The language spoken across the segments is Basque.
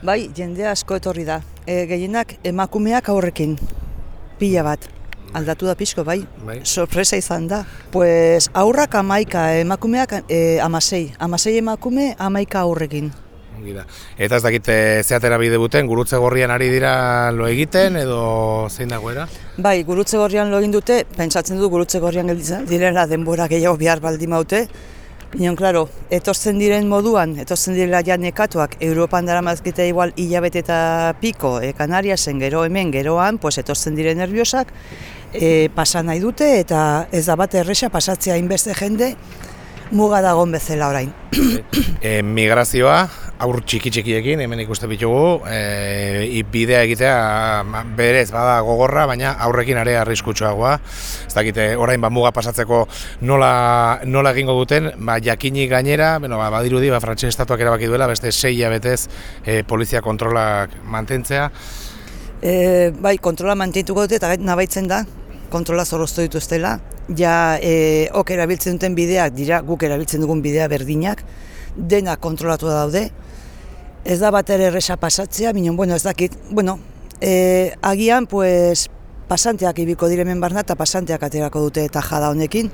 Bai, jende asko etorri da. E, gehienak emakumeak aurrekin, pila bat. Aldatu da pixko, bai. Bai. Sorpresa izan da. Pues aurrak amaika, emakumeak e, amasei. Amasei emakume, amaika aurrekin. Ongi da. Eta ez dakit eh, ze atera bide buten, gurutze gorrian ari dira lo egiten edo zein dagoera? Bai, gurutze gorrian lo egin dute, pentsatzen du gurutze gorrian direla denbora gehiago behar baldin maute. Binon, klaro, etortzen diren moduan, etortzen direla ja nekatuak, Europan dara mazkite igual hilabete eta piko, e, Kanariasen gero hemen geroan, pues etortzen diren nerviosak, e, pasa nahi dute eta ez da bat erresa pasatzea inbeste jende, muga dagon bezala orain. e, migrazioa, aur txiki txikiekin, hemen ikuste bitugu, e, i- bidea egitea berez bada gogorra, baina aurrekin are arriskutsuagoa. Ez dakite, orain ba, muga pasatzeko nola, nola egingo duten, ba, jakinik gainera, bueno, ba, badirudi, ba, frantses estatuak erabaki duela, beste sei betez e, polizia kontrolak mantentzea. E, bai, kontrola mantenituko dute eta nabaitzen da, kontrola zorroztu dituztela. Ja, e, ok erabiltzen duten bideak dira, guk erabiltzen dugun bidea berdinak, dena kontrolatu daude. Ez da bat ere erresa pasatzea, minon, bueno, ez dakit, bueno, e, agian, pues, pasanteak ibiko diremen barna eta pasanteak aterako dute eta jada honekin.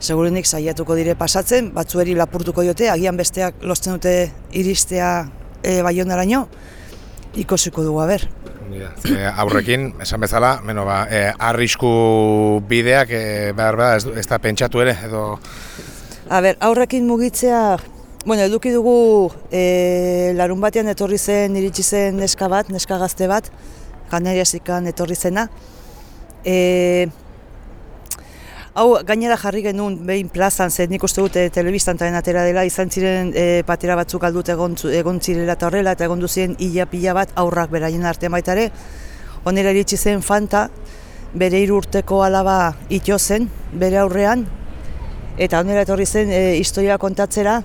Segurenik saiatuko dire pasatzen, batzueri lapurtuko diote, agian besteak lozten dute iristea e, baionaraino, ikusiko dugu, aber. Ongi da. Ze aurrekin, esan bezala, bueno, ba, e, arrisku bideak e, behar behar ez, ez da pentsatu ere, edo A ber, aurrekin mugitzea, bueno, eduki dugu e, larun batean etorri zen, iritsi zen neska bat, neska gazte bat, Kanariasikan etorri zena. E, hau gainera jarri genuen behin plazan, zen nik uste dute telebistan taren atera dela, izan ziren e, patera batzuk aldut egon, egon zirela eta horrela, eta egon duzien ila pila bat aurrak beraien artean baita ere. Honera iritsi zen Fanta, bere hiru urteko alaba ito zen, bere aurrean, Eta honera etorri zen e, historia kontatzera,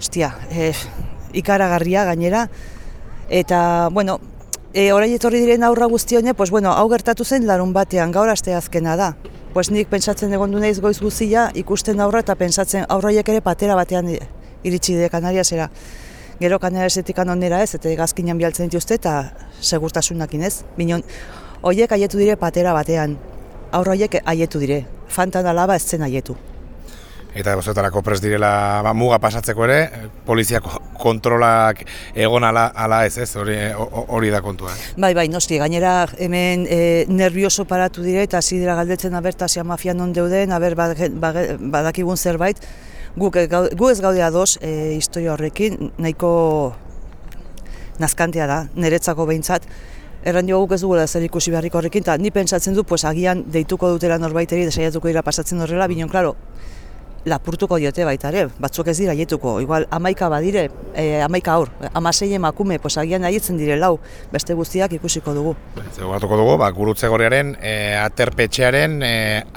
ostia, e, ikaragarria gainera. Eta, bueno, e, orain etorri diren aurra guzti honek, pues, bueno, hau gertatu zen larun batean, gaur aste azkena da. Pues nik pentsatzen egon du naiz goiz guztia, ikusten aurra eta pentsatzen aurraiek ere patera batean iritsi dire Kanariasera. Gero Kanariasetik onera ez, eta gazkinan bialtzen dituzte eta segurtasunakin ez. Minon, hoiek aietu dire patera batean, aurroiek aietu dire, fantan alaba ez zen aietu. Eta gozotarako prest direla ba, muga pasatzeko ere, e, poliziako kontrolak egon ala, ala ez, ez, hori, ho- hori da kontua. eh. Bai, bai, noski, gainera hemen e, nervioso paratu dire eta hasi dira galdetzen aber tasia mafia non deuden, aber badakigun zerbait. Guk, gu ez gaude ados e, historia horrekin, nahiko nazkantea da, niretzako behintzat. Erran dio guk ez dugula zer ikusi beharrik horrekin, eta ni pentsatzen du, pues, agian deituko dutela norbaiteri, desaiatuko dira pasatzen horrela, binon, klaro, lapurtuko diote baita ere, batzuk ez dira aietuko, igual amaika badire, e, amaika aur, amasei emakume, pues agian aietzen dire lau, beste guztiak ikusiko dugu. Zegoratuko dugu, ba, gurutze gorriaren e, aterpetxearen e,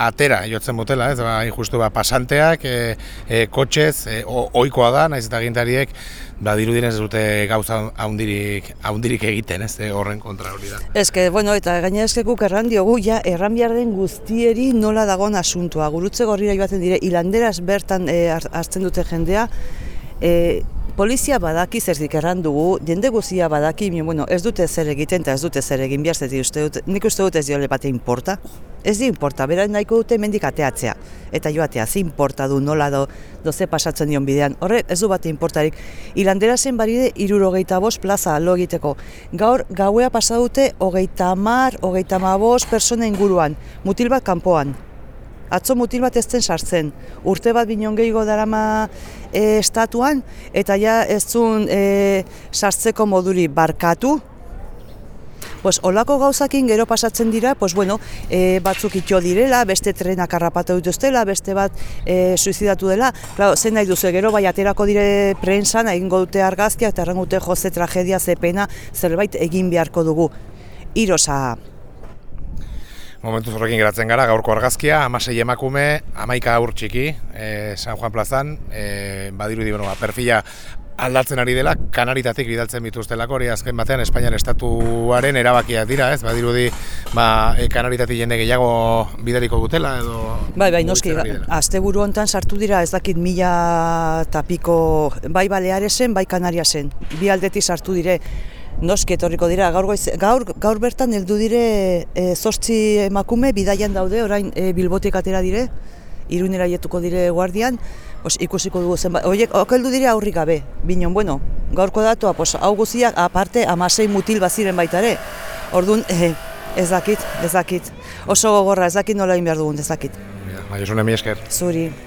atera jotzen botela, ez, ba, justu ba, pasanteak, e, e, kotxez, e, o, oikoa da, naiz eta agintariek, ba, dirudien ez dute gauza haundirik, haundirik egiten, ez, e, horren kontra hori da. Ez que, bueno, eta gaina eskekuk erran diogu, ja, erran behar den guztieri nola dagoen asuntua. Gurutze gorrira joaten dire, hilanderaz bertan e, hartzen dute jendea, e, polizia badaki zerdik erran dugu, jende guztia badaki, bueno, ez dute zer egiten eta ez dute zer egin behar zeti uste dut, nik uste dut ez diole bate importa. Ez di importa, bera nahiko dute mendik ateatzea. Eta joatea, ze importa du nola do, doze pasatzen dion bidean. Horre, ez du bate importarik. Ilandera zen baride, irurogeita bost plaza lo egiteko. Gaur, gauea pasa dute, hogeita mar, hogeita bost persona inguruan. Mutil bat kanpoan. Atzo mutil bat ez zen sartzen. Urte bat binon gehiago darama e, estatuan, eta ja ez zuen e, sartzeko moduri barkatu, Pues olako gauzakin gero pasatzen dira, pues bueno, e, batzuk itxo direla, beste trenak harrapatu dituztela, beste bat e, suizidatu dela. Claro, zen nahi duzu, gero bai aterako dire prensan, egingo dute argazkiak, eta errango dute joze tragedia, ze pena, zerbait egin beharko dugu. Irosa, Momentu horrekin geratzen gara, gaurko argazkia, amasei emakume, amaika aur txiki, e, San Juan plazan, e, badirudi, bueno, ba, perfila aldatzen ari dela, kanaritatik bidaltzen bituztelako, hori azken batean Espainiar estatuaren erabakiak dira, ez? Badirudi, ba, e, kanaritatik jende gehiago bidaliko dutela, edo... Bai, bai, noski, asteburu hontan sartu dira ez dakit mila tapiko, bai Balearesen, bai Kanariasen, bi aldetik sartu dire, noski etorriko dira, gaur, goiz, gaur, gaur bertan heldu dire e, zortzi emakume bidaian daude, orain e, bilbotik atera dire, irunera jetuko dire guardian, pues, ikusiko dugu zenbat, horiek okeldu dire aurrik gabe, binon, bueno, gaurko datua, pues, hau guztiak aparte amasei mutil baziren baita ere, orduan, e, ez dakit, ez dakit, oso gogorra, ez dakit nola egin behar dugun, ez dakit, Bai, Josune, mi esker. zuri.